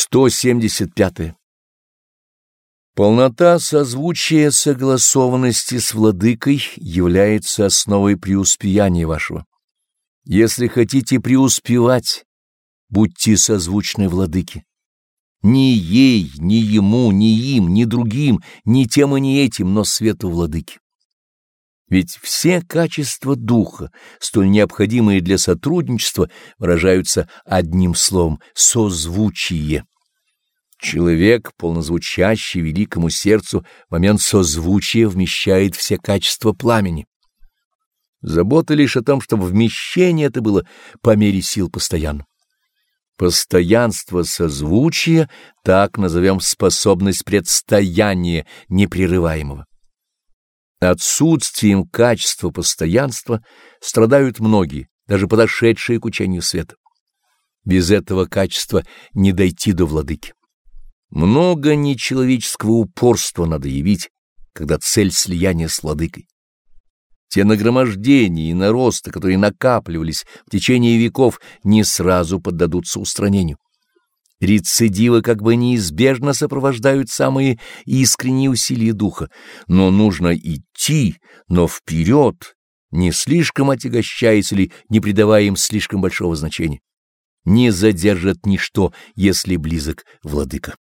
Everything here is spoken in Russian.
175. Полнота созвучия согласованности с владыкой является основой преуспеяния вашего. Если хотите преуспевать, будьте созвучны владыке. Ни ей, ни ему, ни им, ни другим, ни тем и ни этим, но свету владыки. Ведь все качества духа, столь необходимые для сотрудничества, выражаются одним словом — созвучие. Человек, полнозвучащий великому сердцу, в момент созвучия вмещает все качества пламени. Забота лишь о том, чтобы вмещение это было по мере сил постоянно. Постоянство созвучия, так назовем способность предстояния непрерываемого. Отсутствием качества постоянства страдают многие, даже подошедшие к учению света. Без этого качества не дойти до владыки. Много нечеловеческого упорства надо явить, когда цель слияния с владыкой. Те нагромождения и наросты, которые накапливались в течение веков, не сразу поддадутся устранению. Рецидивы как бы неизбежно сопровождают самые искренние усилия духа, но нужно идти, но вперед, не слишком отягощаясь или не придавая им слишком большого значения. Не задержит ничто, если близок владыка.